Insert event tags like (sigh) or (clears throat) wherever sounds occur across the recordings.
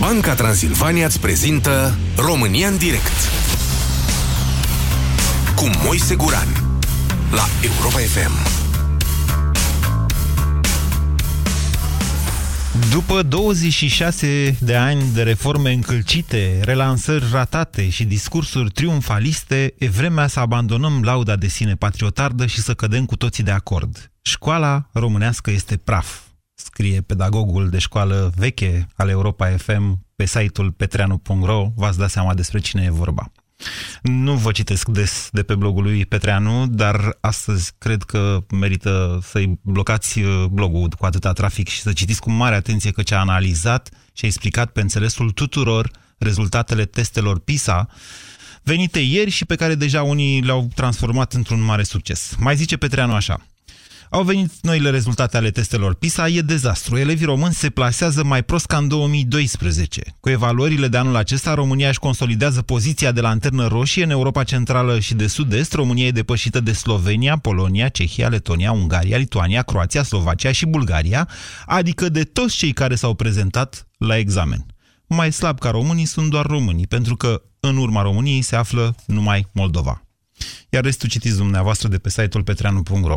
Banca Transilvania îți prezintă România în direct cu Moise Guran la Europa FM. După 26 de ani de reforme încălcite, relansări ratate și discursuri triumfaliste, e vremea să abandonăm lauda de sine patriotardă și să cădem cu toții de acord. Școala românească este praf, scrie pedagogul de școală veche al Europa FM pe site-ul petreanu.ro. V-ați dat seama despre cine e vorba. Nu vă citesc des de pe blogul lui Petreanu, dar astăzi cred că merită să-i blocați uh, blogul cu atâta trafic și să citiți cu mare atenție că ce a analizat și a explicat pe înțelesul tuturor rezultatele testelor PISA venite ieri și pe care deja unii le-au transformat într-un mare succes. Mai zice Petreanu așa. Au venit noile rezultate ale testelor PISA, e dezastru. Elevii români se plasează mai prost ca în 2012. Cu evaluările de anul acesta, România își consolidează poziția de lanternă roșie în Europa Centrală și de Sud-Est. România e depășită de Slovenia, Polonia, Cehia, Letonia, Ungaria, Lituania, Croația, Slovacia și Bulgaria, adică de toți cei care s-au prezentat la examen. Mai slab ca românii sunt doar românii, pentru că în urma României se află numai Moldova. Iar restul citiți dumneavoastră de pe site-ul petreanu.ro.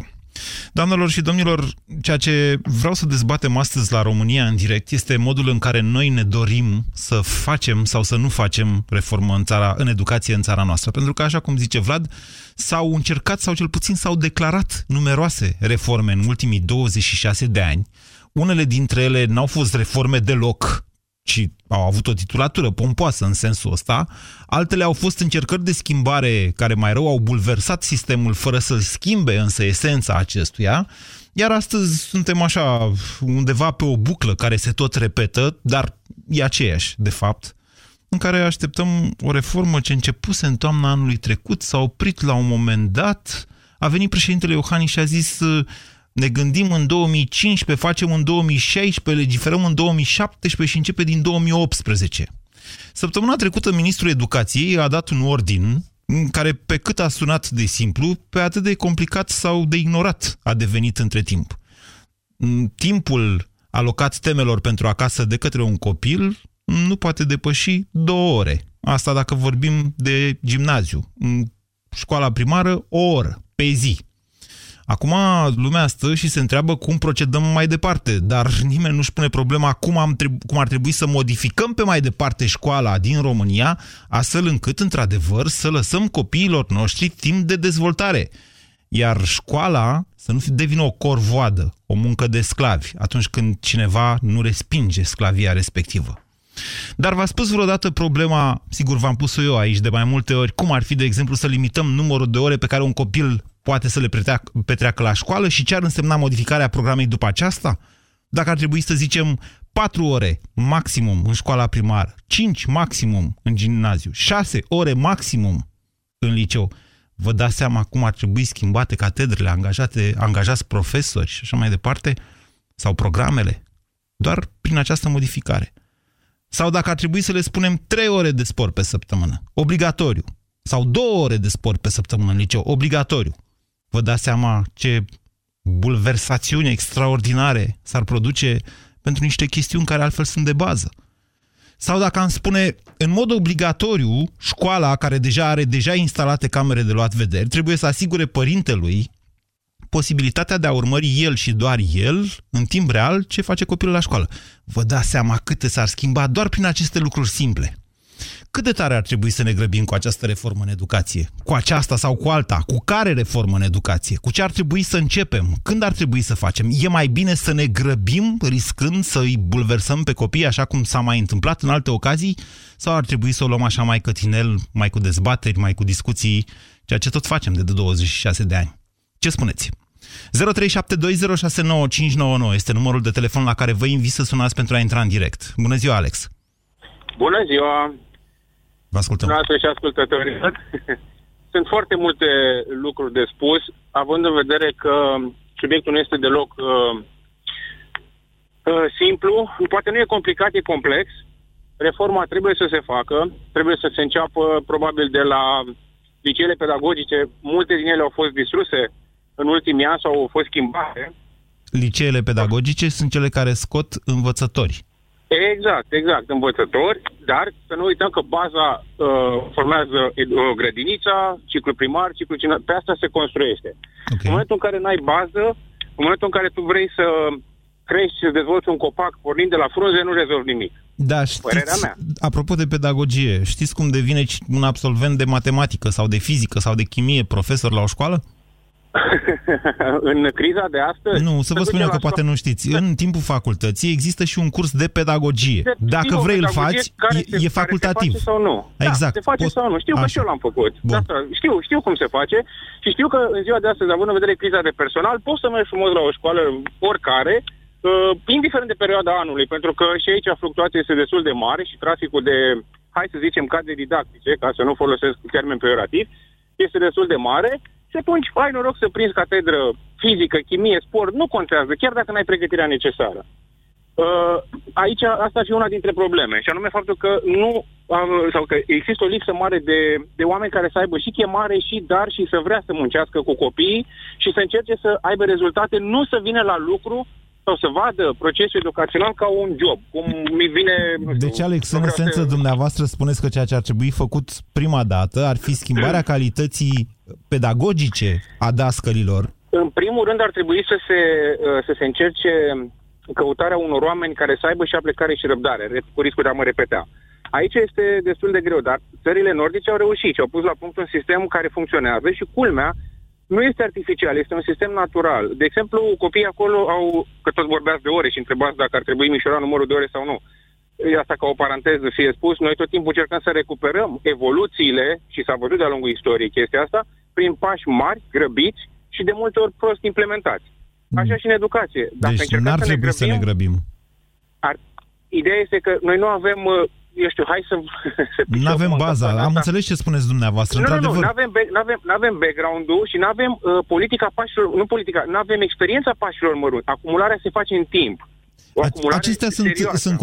Doamnelor și domnilor, ceea ce vreau să dezbatem astăzi la România în direct este modul în care noi ne dorim să facem sau să nu facem reformă în, țara, în educație în țara noastră. Pentru că, așa cum zice Vlad, s-au încercat sau cel puțin s-au declarat numeroase reforme în ultimii 26 de ani. Unele dintre ele n-au fost reforme deloc, ci au avut o titulatură pompoasă în sensul ăsta, altele au fost încercări de schimbare care mai rău au bulversat sistemul fără să schimbe însă esența acestuia, iar astăzi suntem așa undeva pe o buclă care se tot repetă, dar e aceeași, de fapt, în care așteptăm o reformă ce începuse în toamna anului trecut, s-a oprit la un moment dat, a venit președintele Iohannis și a zis ne gândim în 2015, facem în 2016, legiferăm în 2017 și începe din 2018. Săptămâna trecută, ministrul educației a dat un ordin care, pe cât a sunat de simplu, pe atât de complicat sau de ignorat a devenit între timp. Timpul alocat temelor pentru acasă de către un copil nu poate depăși două ore. Asta dacă vorbim de gimnaziu. În școala primară, o oră pe zi. Acum lumea stă și se întreabă cum procedăm mai departe, dar nimeni nu-și pune problema cum, am cum ar trebui să modificăm pe mai departe școala din România, astfel încât, într-adevăr, să lăsăm copiilor noștri timp de dezvoltare. Iar școala să nu devină o corvoadă, o muncă de sclavi, atunci când cineva nu respinge sclavia respectivă. Dar v-a spus vreodată problema, sigur v-am pus-o eu aici de mai multe ori, cum ar fi, de exemplu, să limităm numărul de ore pe care un copil poate să le petreacă la școală și ce ar însemna modificarea programei după aceasta? Dacă ar trebui să zicem 4 ore maximum în școala primară, 5 maximum în gimnaziu, 6 ore maximum în liceu, vă dați seama cum ar trebui schimbate catedrele, angajate, angajați profesori și așa mai departe, sau programele, doar prin această modificare. Sau dacă ar trebui să le spunem 3 ore de sport pe săptămână, obligatoriu, sau 2 ore de sport pe săptămână în liceu, obligatoriu, vă dați seama ce bulversațiuni extraordinare s-ar produce pentru niște chestiuni care altfel sunt de bază. Sau dacă am spune, în mod obligatoriu, școala care deja are deja instalate camere de luat vederi, trebuie să asigure părintelui posibilitatea de a urmări el și doar el, în timp real, ce face copilul la școală. Vă dați seama câte s-ar schimba doar prin aceste lucruri simple. Cât de tare ar trebui să ne grăbim cu această reformă în educație? Cu aceasta sau cu alta? Cu care reformă în educație? Cu ce ar trebui să începem? Când ar trebui să facem? E mai bine să ne grăbim riscând să îi bulversăm pe copii așa cum s-a mai întâmplat în alte ocazii? Sau ar trebui să o luăm așa mai cătinel, mai cu dezbateri, mai cu discuții, ceea ce tot facem de 26 de ani? Ce spuneți? 0372069599 este numărul de telefon la care vă invit să sunați pentru a intra în direct. Bună ziua, Alex! Bună ziua! Vă ascultăm. Dumneavoastră și ascultătorilor. (laughs) Sunt foarte multe lucruri de spus, având în vedere că subiectul nu este deloc uh, uh, simplu, poate nu e complicat, e complex. Reforma trebuie să se facă, trebuie să se înceapă probabil de la liceele pedagogice. Multe din ele au fost distruse în ultimii ani sau au fost schimbate. Liceele pedagogice sunt cele care scot învățători. Exact, exact, învățători, dar să nu uităm că baza uh, formează uh, grădinița, ciclu primar, ciclu general, pe asta se construiește. Okay. În momentul în care n-ai bază, în momentul în care tu vrei să crești și să dezvolți un copac pornind de la frunze, nu rezolvi nimic. Da, știți, mea. apropo de pedagogie, știți cum devine un absolvent de matematică sau de fizică sau de chimie profesor la o școală? (laughs) în criza de astăzi? Nu, să vă spun eu că poate nu știți. În timpul facultății există și un curs de pedagogie. De, Dacă vrei îl faci, e, e facultativ. Se sau nu. Da, exact. se face Poți... sau nu. Știu Așa. că și eu l-am făcut. De asta, știu, știu cum se face și știu că în ziua de astăzi, având în vedere criza de personal, poți să mergi frumos la o școală oricare, uh, indiferent de perioada anului, pentru că și aici fluctuația este destul de mare și traficul de, hai să zicem, cadre didactice, ca să nu folosesc termen peorativ, este destul de mare și atunci ai noroc să prinzi catedră fizică, chimie, sport, nu contează, chiar dacă n-ai pregătirea necesară. Uh, aici asta ar fi una dintre probleme, și anume faptul că nu sau că există o lipsă mare de, de oameni care să aibă și chemare și dar și să vrea să muncească cu copiii și să încerce să aibă rezultate, nu să vină la lucru sau să vadă procesul educațional ca un job, cum mi vine... Deci, Alex, în esență, să... dumneavoastră spuneți că ceea ce ar trebui făcut prima dată ar fi schimbarea (clears throat) calității pedagogice a dascălilor? În primul rând ar trebui să se, uh, să se încerce căutarea unor oameni care să aibă și aplicare și răbdare, cu riscul de a mă repeta. Aici este destul de greu, dar țările nordice au reușit și au pus la punct un sistem care funcționează și culmea nu este artificial, este un sistem natural. De exemplu, copiii acolo au, că toți vorbeați de ore și întrebați dacă ar trebui mișorat numărul de ore sau nu. Asta ca o paranteză fie spus, noi tot timpul încercăm să recuperăm evoluțiile, și s-a văzut de-a lungul istoriei chestia asta, prin pași mari, grăbiți și de multe ori prost implementați. Așa și în educație. Dacă deci n-ar să trebui ne grăbim, să ne grăbim. Ar, ideea este că noi nu avem uh, eu știu, hai să... (laughs) Nu avem baza, am asta. înțeles ce spuneți dumneavoastră, nu, într-adevăr. Nu, nu avem, avem, avem background-ul și nu avem uh, politica pașilor, nu politica, nu avem experiența pașilor mărunți. Acumularea se face în timp. Acestea sunt, sunt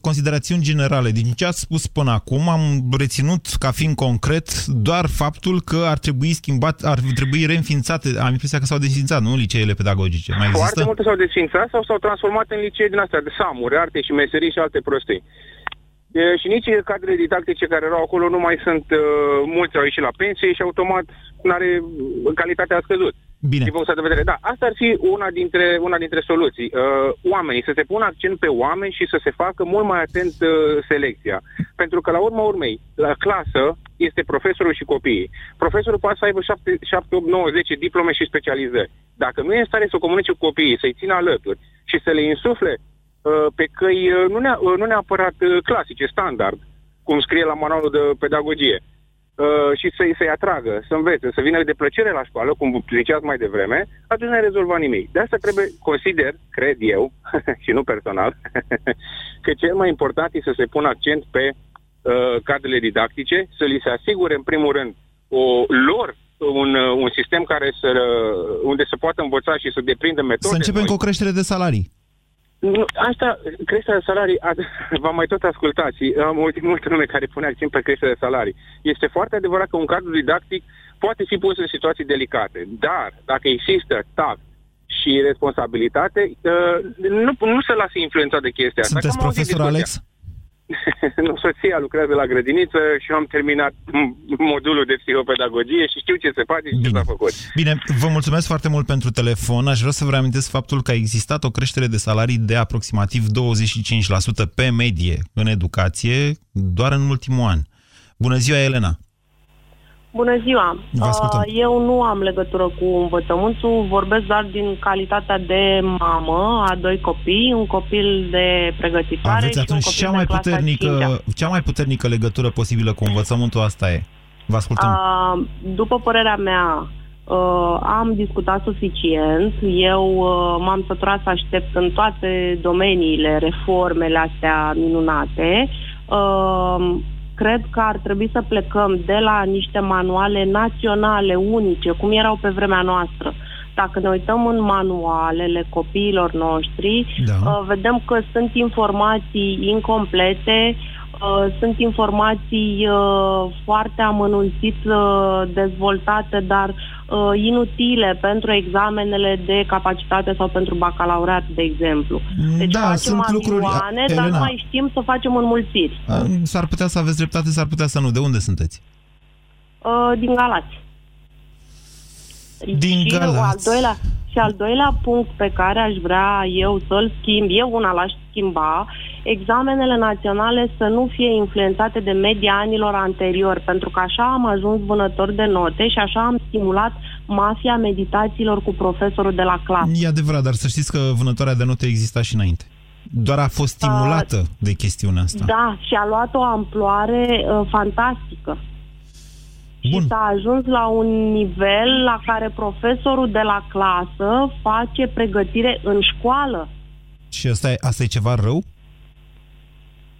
considerațiuni generale. Din ce ați spus până acum, am reținut ca fiind concret doar faptul că ar trebui schimbat, ar trebui reînființate, am impresia că s-au desfințat, nu, liceele pedagogice. Mai există? Foarte multe s-au desfințat sau s-au transformat în licee din astea de samuri, arte și meserii și alte prostii. E, și nici cadrele didactice care erau acolo nu mai sunt, uh, mulți au ieșit la pensie și automat nu are calitatea a scăzut. Bine. Din de vedere. Da, asta ar fi una dintre, una dintre soluții. Uh, oamenii, să se pună accent pe oameni și să se facă mult mai atent uh, selecția. Pentru că, la urma urmei, la clasă este profesorul și copiii. Profesorul poate să aibă 7, 7 8, 9, 10 diplome și specializări. Dacă nu e în stare să comunice cu copiii, să-i țină alături și să le insufle uh, pe căi uh, nu, ne- uh, nu neapărat uh, clasice, standard, cum scrie la manualul de pedagogie, Uh, și să-i, să-i atragă, să învețe, să vină de plăcere la școală, cum ziceați mai devreme, atunci nu ai rezolvat nimic. De asta trebuie, consider, cred eu, (laughs) și nu personal, (laughs) că cel mai important este să se pună accent pe uh, cadrele didactice, să li se asigure, în primul rând, o lor un, uh, un sistem care să, uh, unde se poată învăța și să deprindă metode. Să începem noi. cu o creștere de salarii. Nu, asta, creșterea salarii, (laughs) v-am mai tot ascultat și am auzit multă lume care pune accent pe creșterea salarii. Este foarte adevărat că un cadru didactic poate fi pus în situații delicate, dar dacă există tact și responsabilitate, uh, nu, nu se lasă influențat de chestia asta. Sunteți profesor Alex? (laughs) nu, soția lucrează la grădiniță și am terminat modulul de psihopedagogie și știu ce se face și Bine. ce s-a făcut. Bine, vă mulțumesc foarte mult pentru telefon. Aș vrea să vă reamintesc faptul că a existat o creștere de salarii de aproximativ 25% pe medie în educație doar în ultimul an. Bună ziua, Elena! Bună ziua! Uh, eu nu am legătură cu învățământul, vorbesc doar din calitatea de mamă a doi copii, un copil de pregătitoare Aveți și atunci un copil cea mai, de puternică, cea mai puternică legătură posibilă cu învățământul asta e. Vă ascultăm. Uh, după părerea mea, uh, am discutat suficient. Eu uh, m-am săturat să aștept în toate domeniile reformele astea minunate. Uh, cred că ar trebui să plecăm de la niște manuale naționale unice, cum erau pe vremea noastră. Dacă ne uităm în manualele copiilor noștri, da. uh, vedem că sunt informații incomplete, uh, sunt informații uh, foarte amănunțit uh, dezvoltate, dar uh, inutile pentru examenele de capacitate sau pentru bacalaureat, de exemplu. Deci Da, facem sunt lucruri- avioane, dar Elena. nu mai știm să facem înmulțiri. S-ar putea să aveți dreptate, s-ar putea să nu. De unde sunteți? Uh, din Galați. Din și Galați. Al doilea, și al doilea punct pe care aș vrea eu să-l schimb, eu una l-aș schimba, examenele naționale să nu fie influențate de media anilor anteriori, pentru că așa am ajuns vânători de note și așa am stimulat mafia meditațiilor cu profesorul de la clasă. E adevărat, dar să știți că vânătoarea de note exista și înainte. Doar a fost stimulată de chestiunea asta. Da, și a luat o amploare uh, fantastică. Bun. Și s-a ajuns la un nivel la care profesorul de la clasă face pregătire în școală. Și asta e, asta e ceva rău?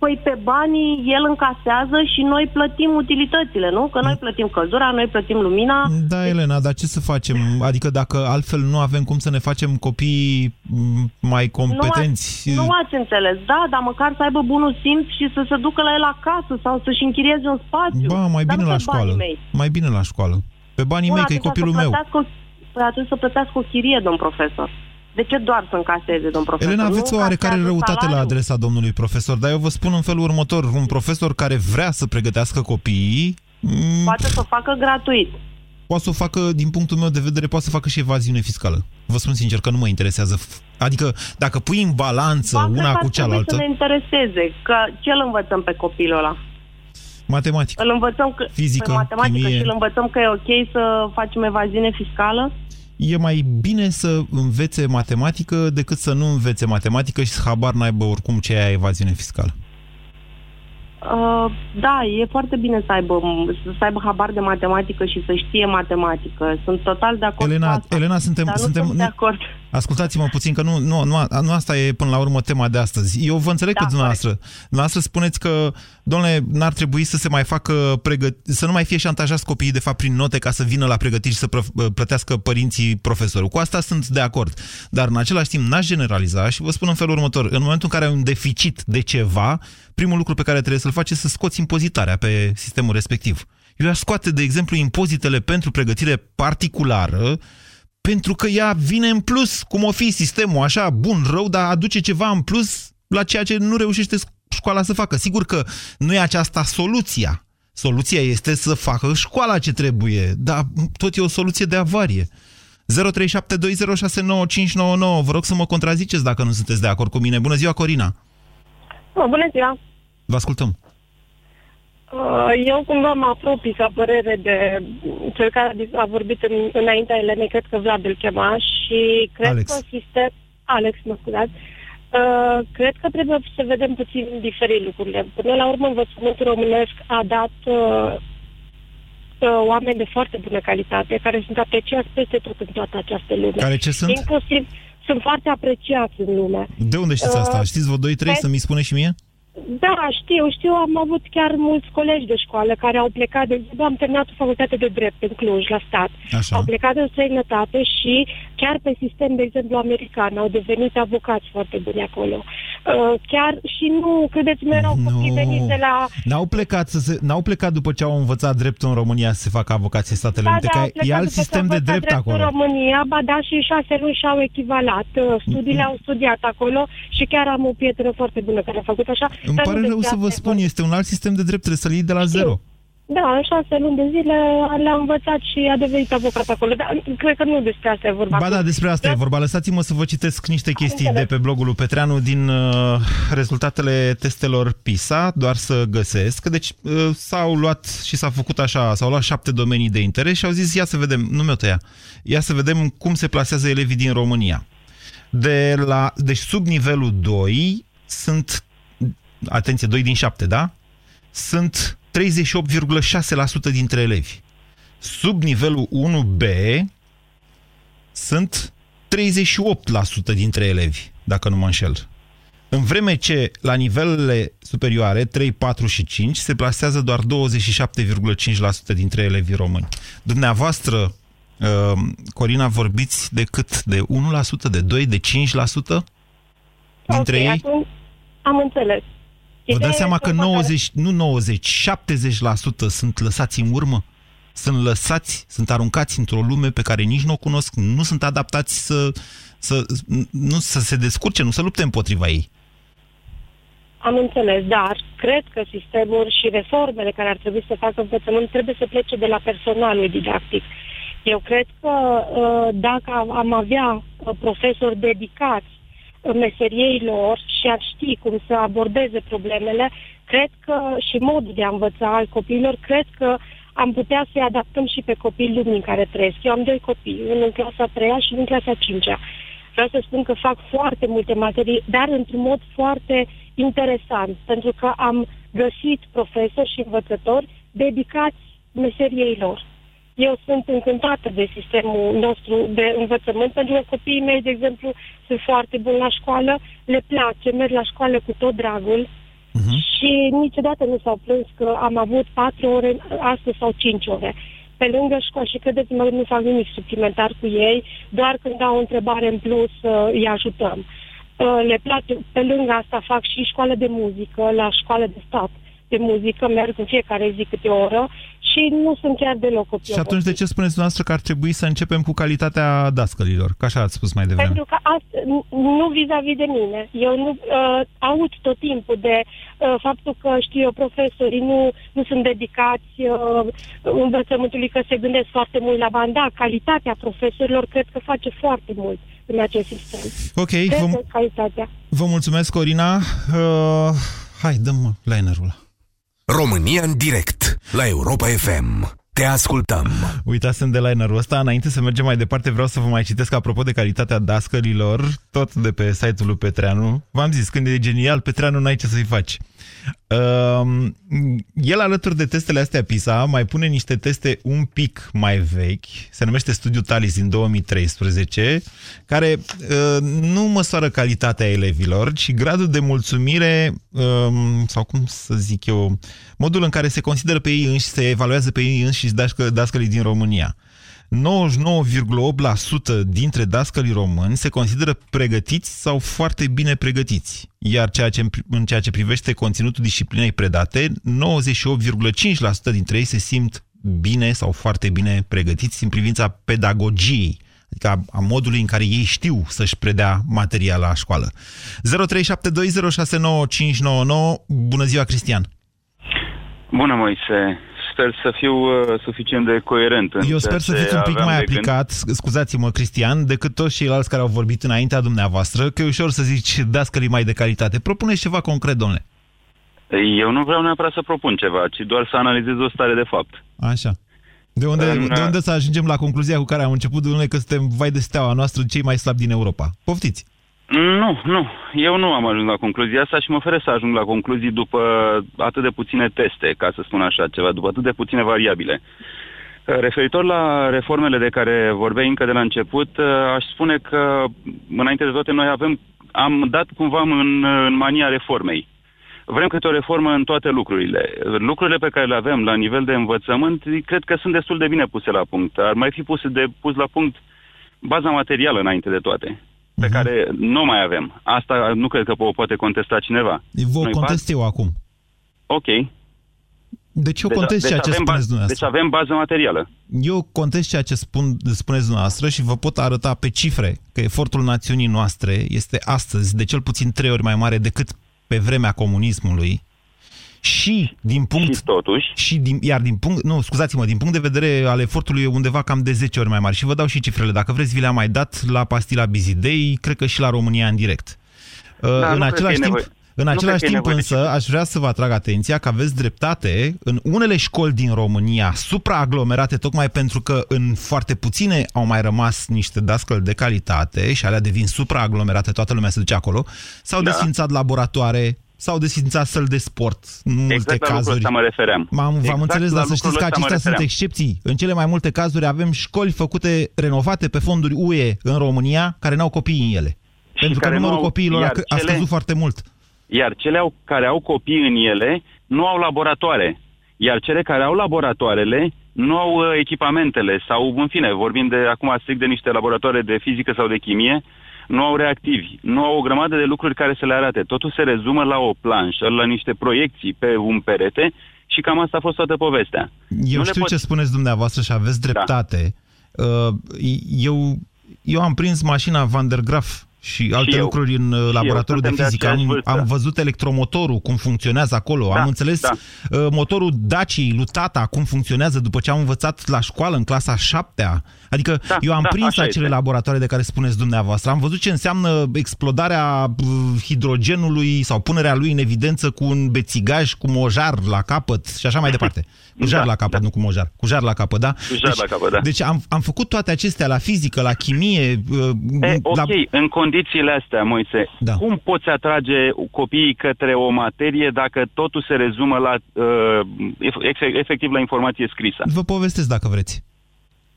Păi pe banii el încasează și noi plătim utilitățile, nu? Că noi plătim căldura, noi plătim lumina. Da, Elena, dar ce să facem? Adică dacă altfel nu avem cum să ne facem copii m, mai competenți... Nu, ați, nu ați înțeles, da, dar măcar să aibă bunul simț și să se ducă la el acasă sau să-și închirieze un spațiu. Ba, mai Dar bine nu la pe banii școală. Mei. Mai bine la școală. Pe banii Bun, mei, că e atunci copilul să meu. plătească o- Păi atunci să plătească o chirie, domn profesor. De ce doar să încaseze, domn profesor? Elena, Nu aveți o oarecare încasează răutate la salariul? adresa domnului profesor, dar eu vă spun în felul următor. Un profesor care vrea să pregătească copiii, m, Poate să o facă gratuit. poate să o facă, din punctul meu de vedere, poate să facă și evaziune fiscală. Vă spun sincer că nu mă interesează. Adică, dacă pui în balanță Ba, cred una că ar cu trebui cealaltă, să ne intereseze, că ce îl învățăm pe copilul ăla? matematică. Îl învățăm că, Fizică, pe matematică chimie. și îl învățăm că e ok să facem evaziune fiscală? E mai bine să învețe matematică decât să nu învețe matematică și să habar n-aibă oricum ce e aia evaziune fiscală. Uh, da, e foarte bine să aibă, să aibă habar de matematică și să știe matematică. Sunt total de acord cu Elena, asta. Elena suntem, dar nu suntem, sunt de acord. Ascultați-mă puțin, că nu, nu, nu, nu asta e până la urmă tema de astăzi. Eu vă înțeleg Da, pe dumneavoastră. Dumneavoastră spuneți că, domnule, n-ar trebui să se mai facă pregăt- să nu mai fie șantajați copiii, de fapt, prin note ca să vină la pregătiri și să pră- plătească părinții profesorul. Cu asta sunt de acord. Dar, în același timp, n-aș generaliza și vă spun în felul următor. În momentul în care ai un deficit de ceva, primul lucru pe care trebuie să-l faci este să scoți impozitarea pe sistemul respectiv. Eu aș scoate, de exemplu, impozitele pentru pregătire particulară, pentru că ea vine în plus, cum o fi sistemul, așa, bun, rău, dar aduce ceva în plus la ceea ce nu reușește școala să facă. Sigur că nu e aceasta soluția. Soluția este să facă școala ce trebuie, dar tot e o soluție de avarie. 0372069599. Vă rog să mă contraziceți dacă nu sunteți de acord cu mine. Bună ziua, Corina! Oh, bună ziua! Vă ascultăm. Uh, Eu cumva mă apropii ca părere de cel care a dis- a vorbit în, înaintea Elenei, cred că Vlad îl chema și cred Alex. că sistem... Alex, mă scuzați. Uh, cred că trebuie să vedem puțin diferit lucrurile. Până la urmă, învățământul românesc a dat uh, uh, oameni de foarte bună calitate, care sunt apreciați peste tot în toată această lume. Care ce sunt? Inclusiv sunt foarte apreciați în lume. De unde știți Uh, asta? Știți vă 2-3 pe- să mi spuneți și mie? Da, știu, știu, am avut chiar mulți colegi de școală care au plecat, de exemplu, am terminat o facultate de drept în Cluj, la stat. Așa. Au plecat în străinătate și chiar pe sistem, de exemplu, american, au devenit avocați foarte buni acolo. Uh, chiar și nu, credeți-mă, erau Nu. copii veniți de la... N-au plecat, să se, n-au plecat după ce au învățat dreptul în România să se facă avocații în Statele Unite, au că e plecat alt după ce sistem au de învățat drept dreptul acolo. în România, ba da, și în șase luni și-au echivalat. Uh, Studiile au studiat acolo și chiar am o prietenă foarte bună care a făcut așa. Îmi dar nu pare rău despre să vă asta e spun, este un alt sistem de drept, trebuie să-l iei de la zero. Da, în șase luni de zile le-a învățat și a devenit avocat acolo. Dar cred că nu despre asta e vorba. Ba da, despre asta Da. e vorba. Lăsați-mă să vă citesc niște chestii de înțeles. pe blogul lui Petreanu din uh, rezultatele testelor PISA, doar să găsesc. Deci uh, s-au luat și s-a făcut așa, s-au luat șapte domenii de interes și au zis, ia să vedem, nu mi-o tăia, ia să vedem cum se plasează elevii din România. De la, deci sub nivelul 2 sunt, atenție, 2 din 7, da? Sunt 38,6% dintre elevi. Sub nivelul 1B sunt 38% dintre elevi, dacă nu mă înșel. În vreme ce la nivelele superioare, 3, 4 și 5, se plasează doar 27,5% dintre elevii români. Dumneavoastră, uh, Corina, vorbiți de cât? De 1%, de 2%, de 5% dintre Ok, ei? Atunci, am înțeles. Vă Ideea dați seama este că următoarea. 90, nu 90, 70% sunt lăsați în urmă? sunt lăsați, sunt aruncați într-o lume pe care nici nu o cunosc, nu sunt adaptați să, să, nu, să se descurce, nu să lupte împotriva ei. Am înțeles, dar cred că sistemul și reformele care ar trebui să facă învățământ trebuie să plece de la personalul didactic. Eu cred că uh, dacă am avea uh, profesori dedicați uh, meseriei lor și ar ști cum să abordeze problemele, cred că și modul de a învăța al copiilor, cred că am putea să-i adaptăm și pe copiii lumii în care trăiesc. Eu am doi copii, unul în clasa 3 și unul în clasa 5 -a. Vreau să spun că fac foarte multe materii, dar într-un mod foarte interesant, pentru că am găsit profesori și învățători dedicați meseriei lor. Eu sunt încântată de sistemul nostru de învățământ, pentru că copiii mei, de exemplu, sunt foarte buni la școală, le place, merg la școală cu tot dragul uh-huh. și niciodată nu s-au plâns că am avut patru ore astăzi sau cinci ore. Pe lângă școală și credeți-mă, nu fac nimic suplimentar cu ei, doar când au o întrebare în plus îi ajutăm. Uh, le place, pe lângă asta fac și școală de muzică la școală de stat de muzică, merg în fiecare zi câte o oră și nu sunt chiar deloc copii. Și atunci de ce spuneți dumneavoastră că ar trebui să începem cu calitatea dascălilor? Ca așa ați spus mai devreme. Pentru că asta, nu vis-a-vis de mine. Eu nu uh, aud tot timpul de uh, faptul că, știu eu, profesorii nu, nu sunt dedicați uh, învățământului, că se gândesc foarte mult la banda. Calitatea profesorilor cred că face foarte mult în acest sistem. Ok, vă, calitatea. vă mulțumesc, Corina. Uh, hai, dăm linerul România în direct la Europa FM. Te ascultăm. Uitasem de linerul ăsta. Înainte să mergem mai departe, vreau să vă mai citesc apropo de calitatea dascărilor, tot de pe site-ul lui Petreanu. V-am zis, când e genial, Petreanu n-ai ce să-i faci. Uh, el, alături de testele astea PISA, mai pune niște teste un pic mai vechi, se numește Studiu Talis din 2013, care uh, nu măsoară calitatea elevilor, ci gradul de mulțumire, uh, sau cum să zic eu, modul în care se consideră pe ei înși, se evaluează pe ei înși și dascălii din România. 99,8% dintre dascălii români se consideră pregătiți sau foarte bine pregătiți, iar ceea ce, în ceea ce privește conținutul disciplinei predate, 98,5% dintre ei se simt bine sau foarte bine pregătiți în privința pedagogiei, adică a, a modului în care ei știu să-și predea material la școală. 0372069599 Bună ziua, Cristian! Bună, Moise! Sper să fiu uh, suficient de coerent. În Eu sper să fiți un pic mai aplicat, gând... scuzați-mă, Cristian, decât toți ceilalți care au vorbit înaintea dumneavoastră, că e ușor să zici dascălii mai de calitate. Propuneți ceva concret, domnule. Eu nu vreau neapărat să propun ceva, ci doar să analizez o stare de fapt. Așa. De unde, în... de unde să ajungem la concluzia cu care am început, domnule, că suntem vai de steaua noastră cei mai slabi din Europa? Poftiți! Nu, nu. Eu nu am ajuns la concluzia asta și mă oferă să ajung la concluzii după atât de puține teste, ca să spun așa ceva, după atât de puține variabile. Referitor la reformele de care vorbeai încă de la început, aș spune că, înainte de toate, noi avem, am dat cumva în, în mania reformei. Vrem câte o reformă în toate lucrurile. Lucrurile pe care le avem la nivel de învățământ, cred că sunt destul de bine puse la punct. Ar mai fi puse de pus la punct baza materială înainte de toate pe uh-huh. care nu mai avem. Asta nu cred că o poate contesta cineva. Vă Noi contest eu acum. Ok. Deci eu deci, contest deci ceea ce spuneți dumneavoastră. Deci avem bază materială. Eu contest ceea ce spun, spuneți dumneavoastră și vă pot arăta pe cifre că efortul națiunii noastre este astăzi de cel puțin trei ori mai mare decât pe vremea comunismului și din punct... Și totuși... Și din, iar din punct... Nu, scuzați-mă, din punct de vedere al efortului e undeva cam de 10 ori mai mare. Și vă dau și cifrele. Dacă vreți, vi le-am mai dat la pastila Bizidei, cred că și la România în direct. Da, în același timp... În același timp însă aș vrea să vă atrag atenția că aveți dreptate în unele școli din România supraaglomerate tocmai pentru că în foarte puține au mai rămas niște dascăli de calitate și alea devin supraaglomerate, toată lumea se duce acolo, s-au da. desfințat laboratoare, s-au desfințat săl de sport în multe exact cazuri. la mă refeream. M-am, exact v-am înțeles, dar să știți că acestea sunt excepții. În cele mai multe cazuri avem școli făcute, renovate pe fonduri UE în România, care n-au copii în ele. Și Pentru că numărul au, copiilor a, a cele, scăzut foarte mult. Iar cele au, care au copii în ele nu au laboratoare. Iar cele care au laboratoarele nu au uh, echipamentele sau, în fine, vorbim de acum strict de niște laboratoare de fizică sau de chimie, nu au reactivi, nu au o grămadă de lucruri care să le arate. Totul se rezumă la o planșă, la niște proiecții pe un perete și cam asta a fost toată povestea. Eu Nu le știu pot- ce spuneți dumneavoastră și aveți dreptate. Uh, Eu, eu am prins mașina Van der Graaf și alte eu. lucruri în uh, laboratorul de suntem de fizică. aceeași Am, vârstă. am văzut electromotorul, cum funcționează acolo. Da, am înțeles da. uh, motorul Daci, lui tata, cum funcționează după ce am învățat la școală în clasa șaptea. Adică Da, eu am da, prins așa acele este. laboratoare de care spuneți dumneavoastră. Am văzut ce înseamnă explodarea uh, hidrogenului sau punerea lui în evidență cu un bețigaj, cu mojar la capăt și așa mai departe. Cu (laughs) jar Da, la capăt, da. nu cu mojar. Cu jar la capăt, da? Cu jar la capăt, da. Deci am, am făcut toate acestea la fizică, la chimie, uh, E, ok, la... în condițiile astea, Moise, Da. cum poți atrage copiii către o materie dacă totul se rezumă la, uh, efe- efectiv la informație scrisă? Vă povestesc dacă vreți.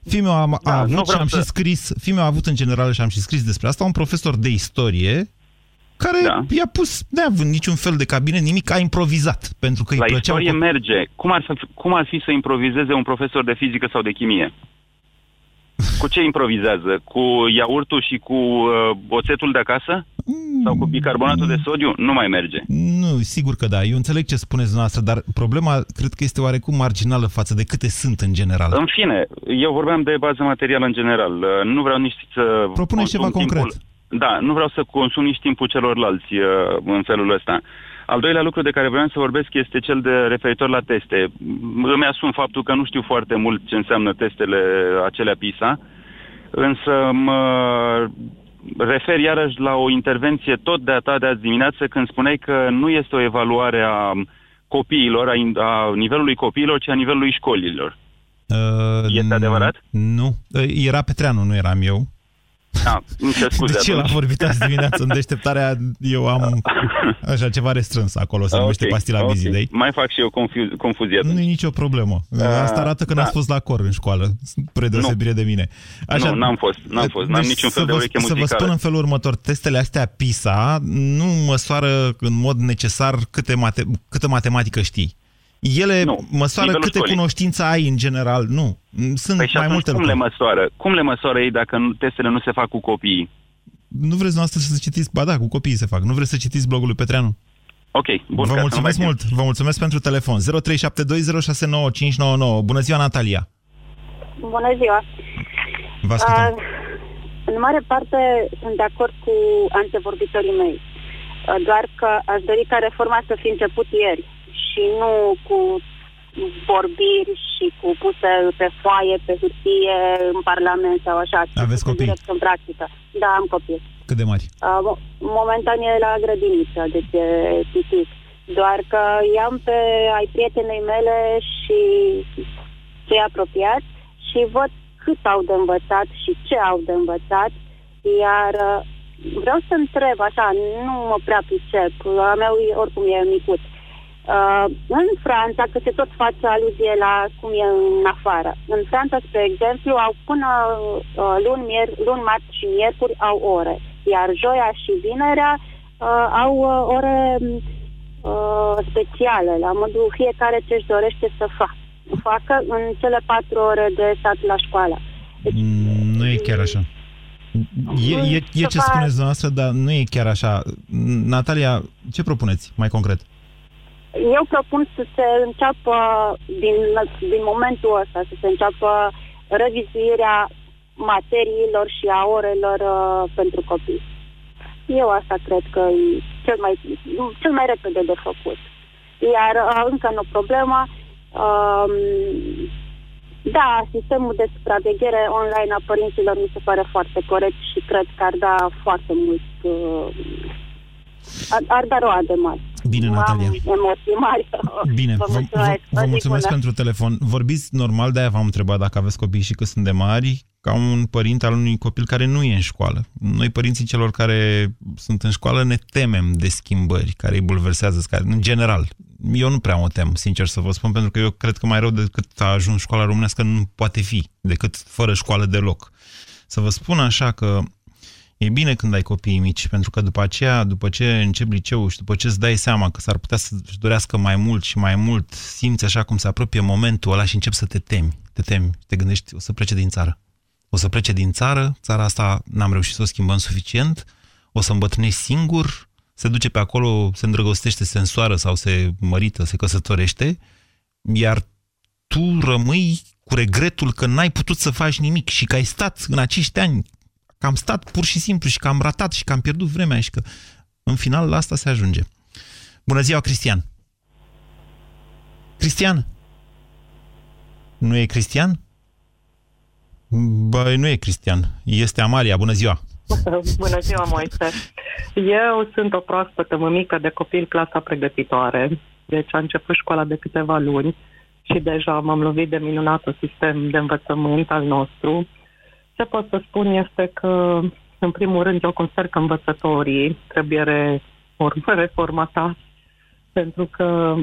Fiul meu a, a Da, nu avut și vreau am să- și scris, fiul meu a avut în general și am și scris despre asta, un profesor de istorie care Da. i-a pus, neavând niciun fel de cabinet, nimic, a improvizat, pentru că La îi plăceau... istorie co- merge. Cum ar, fi, cum ar fi să improvizeze un profesor de fizică sau de chimie? Cu ce improvizează? Cu iaurtul și cu uh, oțetul de acasă? Sau cu bicarbonatul de sodiu? Nu mai merge. Nu, sigur că da. Eu înțeleg ce spuneți dumneavoastră, dar problema cred că este oarecum marginală față de câte sunt în general. În fine, eu vorbeam de bază materială în general. Uh, Nu vreau nici să... Propune consum ceva concret. Timpul, da, nu vreau să consum nici timpul celorlalți uh, în felul ăsta. Al doilea lucru de care vreau să vorbesc este cel de referitor la teste. Îmi asum faptul că nu știu foarte mult ce înseamnă testele acelea PISA, însă mă refer iarăși la o intervenție tot de a ta de azi dimineață când spuneai că nu este o evaluare a copiilor, a, in- a nivelului copiilor, ci a nivelului școlilor. Uh, Este adevărat? Nu. Uh, Era Petreanu, nu eram eu. Ah, îmi cer scuze de ce l-a atunci. vorbit azi dimineață în deșteptarea? Eu am așa ceva restrâns acolo, se Ah, numește ok, pastila ok. vizitei. Mai fac și eu confu- confuzie Nu atunci. e nicio problemă. Ah, Asta arată că da. n-ați fost la cor în școală, spre deosebire de mine. Nu, n-am fost, n-am fost, n-am niciun fel să de vă, ureche Să vă muzicală. spun în felul următor, testele astea PISA nu măsoară în mod necesar câte, mate, câtă matematică știi. Ele Nu, măsoară nivelul câte școlii. cunoștință ai în general. Nu, sunt Păi și mai atunci multe cum lucruri. le măsoară? Cum le măsoară ei dacă nu- testele nu se fac cu copiii? Nu vreți noastră să citiți? Ba da, cu copiii se fac. Nu vreți să citiți blogul lui Petreanu? Ok, bun. Vă ca să nu mulțumesc mai mult. Vă mulțumesc pentru telefon. 0372069599. Bună ziua, Natalia. Bună ziua! Vă ascultăm. Uh, în mare parte sunt de acord cu antevorbitorii mei. Uh, doar că aș dori ca reforma să fi început ieri și nu cu vorbiri și cu puse pe foaie, pe hârtie, în Parlament sau așa. ci Aveți cu copii? direct în practică. Da, am copii. Cât de mari? Uh, mo- momentan e la grădiniță, deci e pitic. Doar că i-am pe ai prietenei mele și cei apropiați și văd cât au de învățat și ce au de învățat, iar uh, vreau să întreb, așa, nu mă prea pricep, a meu e- oricum e micut. Uh, în Franța, că se tot face aluzie la cum e în afară. În Franța, spre exemplu, au până uh, luni, mier, luni, marți și miercuri au ore, iar joia și vinerea uh, au uh, ore uh, speciale, la modul fiecare ce își dorește să facă facă în cele patru ore de stat la școală. Deci, Mm, Nu e chiar așa. E, e, e ce Ceva- spuneți dumneavoastră, dar nu e chiar așa. Natalia, ce propuneți mai concret? Eu propun să se înceapă din, din momentul ăsta, să se înceapă revizuirea materiilor și a orelor uh, pentru copii. Eu asta cred că e cel mai, cel mai repede de făcut. Iar uh, încă o problemă, um, da, sistemul de supraveghere online a părinților mi se pare foarte corect și cred că ar da foarte mult, uh, ar, ar da roade mari. Bine, Natalia. Am emoții mari. Bine, vă vă, vă, mulțumesc. vă O zi mulțumesc bună. pentru telefon. Vorbiți normal, de-aia v-am întrebat dacă aveți copii și că sunt de mari, ca un părinte al unui copil care nu e în școală. Noi, părinții celor care sunt în școală, ne temem de schimbări care îi bulversează, care, în general. Eu nu prea mă tem, sincer să vă spun, pentru că eu cred că mai rău decât a ajuns școala românească nu poate fi, decât fără școală deloc. Să vă spun așa că E bine când ai copiii mici, pentru că după aceea, după ce începi liceul și după ce îți dai seama că s-ar putea să-și dorească mai mult și mai mult, simți așa cum se apropie momentul ăla și începi să te temi. Te temi, te gândești, o să plece din țară. O să plece din țară, țara asta n-am reușit să o schimbăm suficient, o să îmbătrânești singur, se duce pe acolo, se îndrăgostește, se însoară sau se mărită, se căsătorește Iar tu rămâi cu regretul că n-ai putut să faci nimic și că ai stat în acești ani, că am stat pur și simplu și că am ratat și că am pierdut vremea și că în final la asta se ajunge. Bună ziua, Cristian! Cristian? Nu e Cristian? Băi, nu e Cristian. Este Amalia. Bună ziua! (laughs) Bună ziua, Moise! Eu sunt o proaspătă mămică de copil clasa pregătitoare. Deci a început școala de câteva luni și deja m-am lovit de minunatul sistem de învățământ al nostru. Ce pot să spun este că, în primul rând, eu consider că învățătorii trebuie (laughs) reformatați pentru că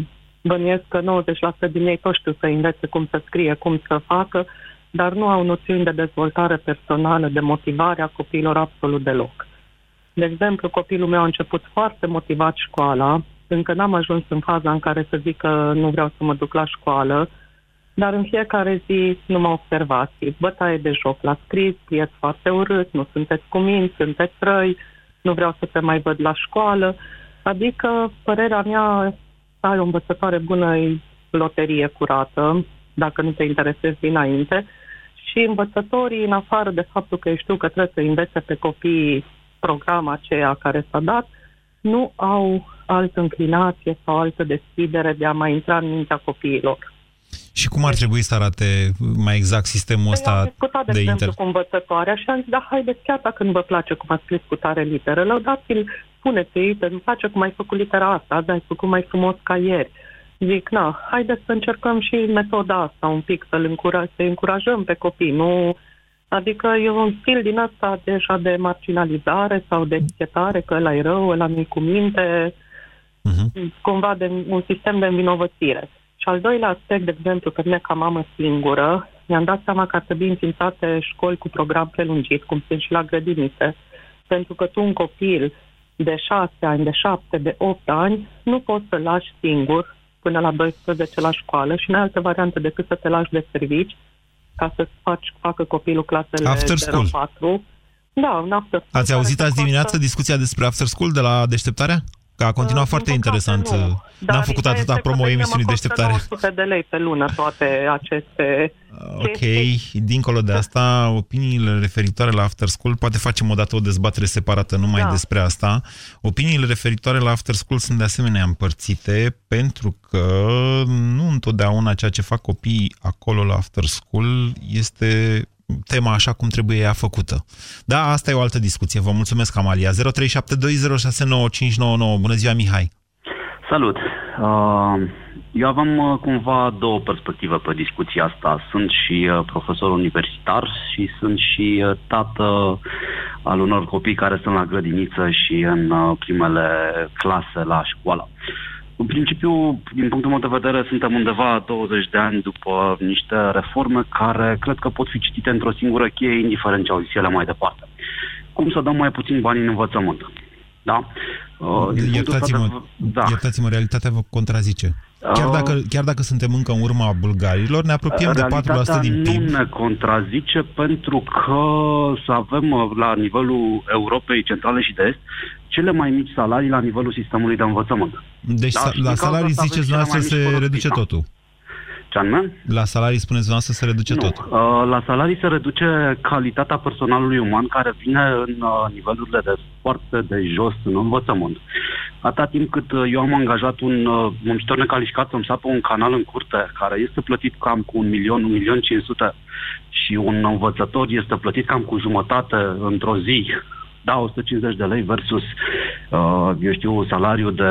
bănuiesc că 90% din ei tot știu să învețe cum să scrie, cum să facă, dar nu au noțiuni de dezvoltare personală, de motivare a copiilor absolut deloc. De exemplu, copilul meu a început foarte motivat școala, încă n-am ajuns în faza în care să zic că nu vreau să mă duc la școală, dar în fiecare zi nu mă observați. Bătaie de joc la scris, scrieți foarte urât, nu sunteți cu mine, sunteți răi, nu vreau să te mai văd la școală. Adică, părerea mea, să ai o învățătoare bună e loterie curată, dacă nu te interesezi dinainte. Și învățătorii, în afară de faptul că știu că trebuie să învețe pe copii programa aceea care s-a dat, nu au altă înclinație sau altă deschidere de a mai intra în mintea copiilor. Și cum ar trebui să arate mai exact sistemul păi ăsta am discutat, de, de exemplu, inter... cu învățătoarea și am zis, da, haideți, chiar dacă nu vă place cum ați scris cu tare literă, lăudați-l, spuneți-i, uite, îmi place cum ai făcut litera asta, azi ai făcut mai frumos ca ieri. Zic, na, haideți să încercăm și metoda asta un pic, să-l încura, să încurajăm pe copii, nu... Adică e un stil din asta deja de marginalizare sau de etichetare, că ăla e rău, ăla nu cu minte, uh-huh. cumva de un sistem de învinovățire. Și al doilea aspect, de exemplu, că mine ca mamă singură, mi-am dat seama că ar trebui înființate școli cu program prelungit, cum sunt și la grădinițe, pentru că tu un copil de șase ani, de șapte, de opt ani, nu poți să-l lași singur până la 12 la școală și nu ai altă variantă decât să te lași de servici ca să faci, facă copilul clasele after school. 4. Da, un after school. Ați auzit azi dimineață discuția despre after school de la deșteptarea? Că a continuat uh, foarte interesant. Nu. N-am făcut atâta promo emisiunii deșteptare. 900 de lei pe lună toate aceste Ok, chestii. dincolo de asta, opiniile referitoare la After School, poate facem o dată o dezbatere separată numai da. despre asta. Opiniile referitoare la After School sunt de asemenea împărțite, pentru că nu întotdeauna ceea ce fac copiii acolo la After School este tema așa cum trebuie ea făcută. Da, asta e o altă discuție. Vă mulțumesc, Amalia. 0372069599. Bună ziua, Mihai! Salut! Uh, eu aveam uh, cumva două perspective pe discuția asta. Sunt și uh, profesor universitar și sunt și tată al unor copii care sunt la grădiniță și în primele clase la școală. În principiu, din punctul meu de vedere, suntem undeva 20 de ani după niște reforme care cred că pot fi citite într-o singură cheie, indiferent ce au zis ele mai departe. Cum să dăm mai puțin bani în învățământ? Da? Uh, iertați-mă, de... da. iertați-mă, realitatea vă contrazice. Chiar uh, dacă, chiar dacă suntem încă în urma bulgarilor, ne apropiem de 4% din PIB. nu ne contrazice pentru că să avem uh, la nivelul Europei Centrale și de Est cele mai mici salarii la nivelul sistemului de învățământ. Deci da? la salarii ziceți noastră se reduce totul. Ce anume? La salarii, spuneți noastră, se reduce nu. tot. Uh, la salarii se reduce calitatea personalului uman care vine în uh, nivelurile de foarte de jos în învățământ. Atâta timp cât uh, eu am angajat un uh, muncitor necalificat să-mi sapă un canal în curte care este plătit cam cu un milion, un milion 500 și un învățător este plătit cam cu jumătate într-o zi, da, 150 de lei versus, uh, eu știu, salariul de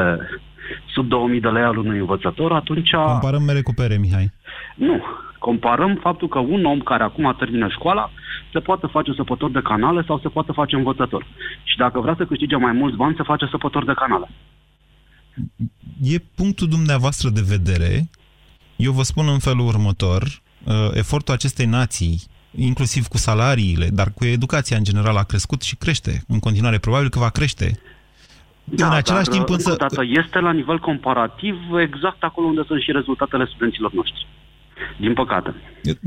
sub 2000 de lei al unui învățător, atunci... Comparăm mere cu pere, Mihai. Nu. Comparăm faptul că un om care acum termină școala se poate face săpător de canale sau se poate face învățător. Și dacă vrea să câștige mai mulți bani, se face săpător de canale. E punctul dumneavoastră de vedere. Eu vă spun în felul următor. Uh, efortul acestei nații inclusiv cu salariile, dar cu educația în general a crescut și crește. În continuare, probabil că va crește da, în același dar, timp însă... Dată, este la nivel comparativ exact acolo unde sunt și rezultatele studenților noștri. Din păcate.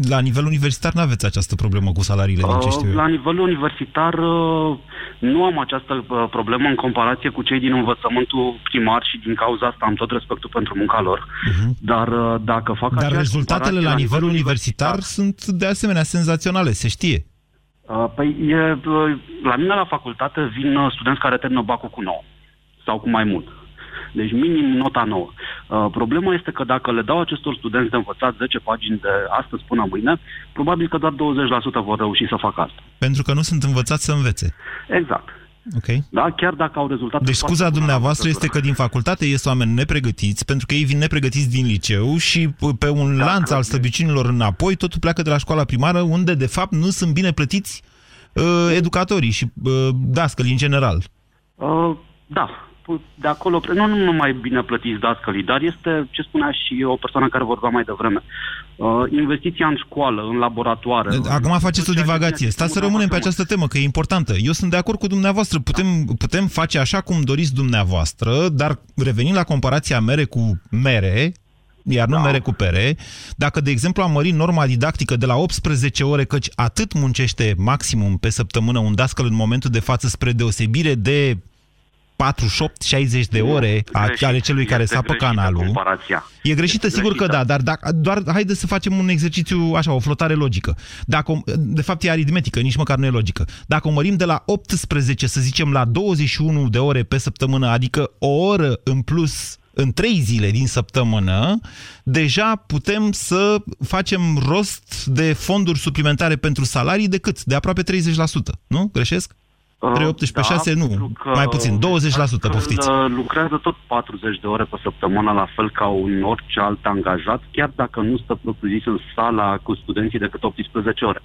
La nivel universitar nu aveți această problemă cu salariile, din ce Uh, știu eu. La nivel universitar uh, nu am această uh, problemă în comparație cu cei din învățământul primar și din cauza asta am tot respectul pentru munca lor. Mhm. Dar uh, dacă fac Dar aceeași rezultatele comparație la nivel universitar sunt de asemenea senzaționale, se știe. Uh, Păi, e, uh, la mine la facultate vin uh, studenți care termină bacul cu 9 sau cu mai mult. Deci minim nota 9. Uh, problema este că dacă le dau acestor studenți de învățat 10 pagini de astăzi până mâine, probabil că doar 20% vor reuși să facă asta. Pentru că nu sunt învățați să învețe. Exact. Ok? Da? Chiar dacă au rezultate Deci foarte scuza bune la dumneavoastră este învățătură. că din facultate ies oameni nepregătiți, pentru că ei vin nepregătiți din liceu și p- pe un Da, lanț cred al că- slăbiciunilor înapoi, totul pleacă de la școala primară, unde de fapt nu sunt bine plătiți uh, educatorii și uh, dascălii în general. Uh, da, Pu- de acolo, nu, nu numai bine plătiți dascălii, dar este, ce spunea și o persoană care vorbea mai devreme, uh, investiția în școală, în laboratoare. Acum faceți o Tot ceea ce divagație. vine Stați să cu rămânem pe învățământ. această temă, că e importantă. Eu sunt de acord cu dumneavoastră. Putem, putem face așa cum doriți dumneavoastră, dar revenind la comparația mere cu mere, iar nu Da. mere cu pere, dacă, de exemplu, am mărit norma didactică de la 18 ore, căci atât muncește maximum pe săptămână un dascăl în momentul de față, spre deosebire de 48-60 de ore a, Greșit. ale celui care Este sapă greșită canalul. Comparația. E greșită, Este sigur că greșită. da, dar dacă, doar haideți să facem un exercițiu, așa, o flotare logică. Dacă, o- de fapt e aritmetică, nici măcar nu e logică. Dacă o mărim de la 18, să zicem, la 21 de ore pe săptămână, adică o oră în plus în trei zile din săptămână, deja putem să facem rost de fonduri suplimentare pentru salarii de cât? De aproape 30%, nu? Greșesc? Uh, 3, 18 pe 6, nu, pentru că mai puțin, 20%, când, poftiți. uh, lucrează tot 40 de ore pe săptămână, la fel ca un orice alt angajat, chiar dacă nu stă propriu-zis în sala cu studenții decât 18 ore.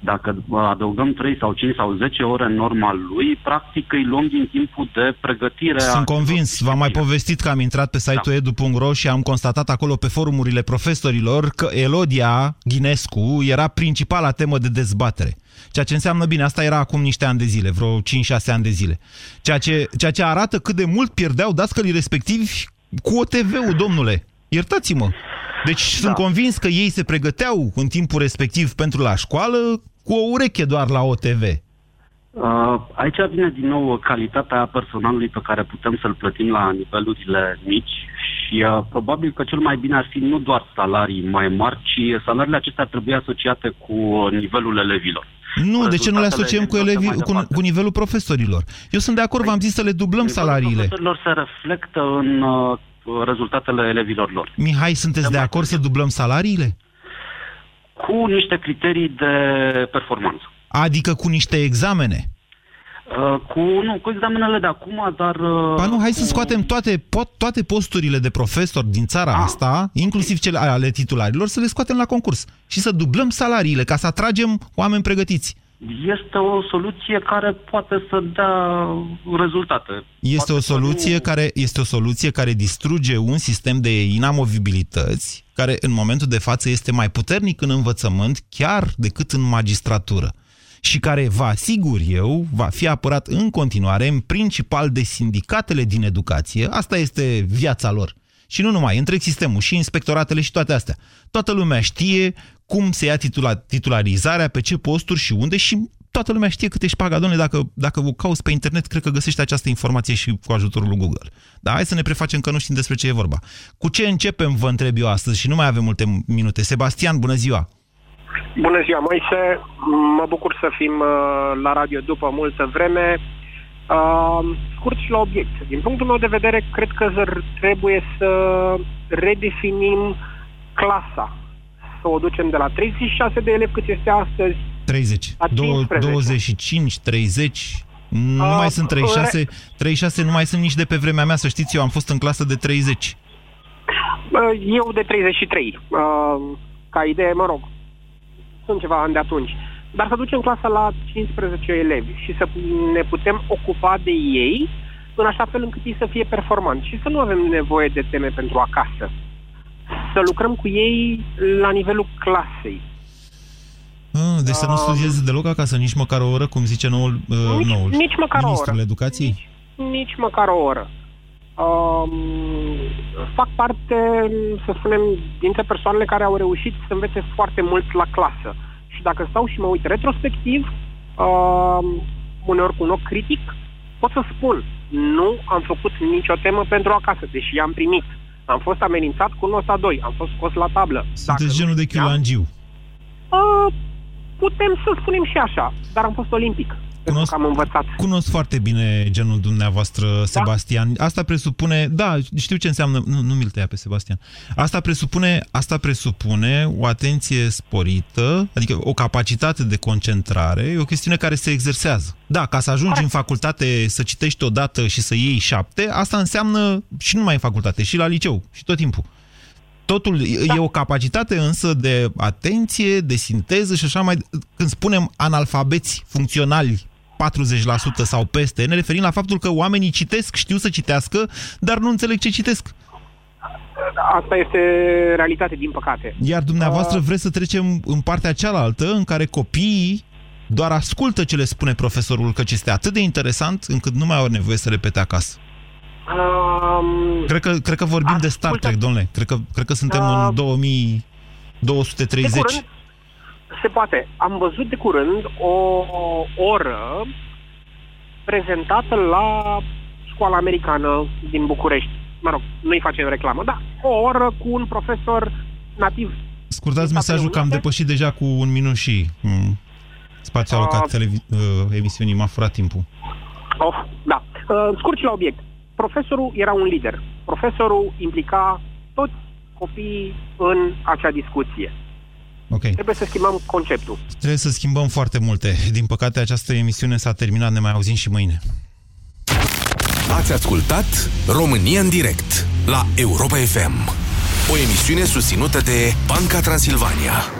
Dacă uh, adăugăm 3 sau 5 sau 10 ore în norma lui, practic îi luăm din timpul de pregătire. a Sunt convins, v-am mai povestit că am intrat pe site-ul Da. edu.ro și am constatat acolo pe forumurile profesorilor că Elodia Ghinescu era principala temă de dezbatere. Ceea ce înseamnă bine, asta era acum niște ani de zile, vreo 5-6 ani de zile. Ceea ce, ceea ce arată cât de mult pierdeau dascălii respectivi cu OTV-ul, domnule. Iertați-mă. Deci da. sunt convins că ei se pregăteau în timpul respectiv pentru la școală cu o ureche doar la OTV. Uh, aici vine din nou calitatea personalului pe care putem să-l plătim la nivelurile mici și uh, probabil că cel mai bine ar fi nu doar salarii mai mari, ci salariile acestea ar trebui asociate cu nivelul elevilor. Nu, de ce nu le Rezultatele asociem cu, elevilor elevii, mai cu, departe. cu nivelul profesorilor? Eu sunt de acord, v-am zis să le dublăm Nivelul salariile. Profesorilor se reflectă în uh, rezultatele elevilor lor. Mihai, sunteți de mai acord să dublăm salariile? Cu niște criterii de performanță. Adică cu niște examene? Uh, cu, nu, cu examenele de acum, dar... Uh, Ba nu, hai să cu- scoatem toate, pot, toate posturile de profesor din țara Ah. asta, inclusiv cele ale titularilor, să le scoatem la concurs și să dublăm salariile ca să atragem oameni pregătiți. Este o soluție care poate să dea rezultate. Este Poate o să soluție nu- care este o soluție care distruge un sistem de inamovibilități care în momentul de față este mai puternic în învățământ chiar decât în magistratură și care, vă asigur eu, va fi apărat în continuare în principal de sindicatele din educație. Asta este viața lor. Și nu numai, întreg sistemul, și inspectoratele și toate astea. Toată lumea știe cum se ia titula, titularizarea, pe ce posturi și unde și toată lumea știe cât ești paga, domnule, dacă, dacă o cauți pe internet, cred că găsești această informație și cu ajutorul lui Google. Dar hai să ne prefacem că nu știm despre ce e vorba. Cu ce începem, vă întreb eu astăzi și nu mai avem multe minute. Sebastian, bună ziua! Bună ziua, Moise. Mă bucur să fim uh, la radio după multă vreme. Uh, scurt și la obiect. Din punctul meu de vedere, cred că zăr- trebuie să redefinim clasa. Să o ducem de la 36 de elevi cât este astăzi. 30, La 15. 25, 30, nu A, mai sunt 36, 36 nu mai sunt nici de pe vremea mea, să știți, eu am fost în clasă de 30. Uh, Eu de 33. Uh, ca idee, mă rog, sunt ceva ani de atunci. Dar să ducem clasa la 15 elevi și să ne putem ocupa de ei în așa fel încât ei să fie performanți și să nu avem nevoie de teme pentru acasă. Să lucrăm cu ei la nivelul clasei. Ah, deci să nu studieze deloc acasă, nici măcar o oră, cum zice noul, uh, Nici- noul nici măcar o ministrul oră. educației? Nici măcar o oră. Um, fac parte, să spunem, dintre persoanele care au reușit să învețe foarte mult la clasă. Și dacă stau și mă uit retrospectiv, uh, uneori cu un ochi critic, pot să spun, nu am făcut nicio temă pentru acasă, deși am primit. Am fost amenințat cu nota 2, am fost scos la tablă. Sunteți genul de chiulangiu. Uh, putem să spunem și așa, dar am fost olimpic. Cunosc, am învățat. Cunosc foarte bine genul dumneavoastră, da? Sebastian. Asta presupune, da, știu ce înseamnă, nu, nu mi-l tăia pe Sebastian. Asta presupune, asta presupune o atenție sporită, adică o capacitate de concentrare, e o chestiune care se exersează. Da, ca să ajungi Corect. în facultate să citești odată și să iei șapte, asta înseamnă și numai în facultate, și la liceu, și tot timpul. Totul da. e o capacitate însă de atenție, de sinteză și așa mai... Când spunem analfabeți funcționali 40% sau peste, ne referim la faptul că oamenii citesc, știu să citească, dar nu înțeleg ce citesc. Asta este realitate, din păcate. Iar dumneavoastră uh... vreți să trecem în partea cealaltă, în care copiii doar ascultă ce le spune profesorul, căci este atât de interesant încât nu mai au nevoie să repete acasă. Um, cred, că, cred că vorbim ascultă... de Star Trek, domnule. Cred că, cred că suntem uh, în 2230. De curând, se poate. Am văzut de curând o oră prezentată la școala americană din București. Mă rog, nu-i facem reclamă, da. O oră cu un profesor nativ. Scurtați mesajul că am depășit deja cu un minut și mm, spațiul alocat uh, televi- uh, emisiunii. M-a furat timpul. Oh, da. Uh, scurt și la obiect. Profesorul era un lider. Profesorul implica toți copiii în acea discuție. Okay. Trebuie să schimbăm conceptul. Trebuie să schimbăm foarte multe. Din păcate, această emisiune s-a terminat, ne mai auzim și mâine. Ați ascultat România în direct la Europa FM, o emisiune susținută de Banca Transilvania.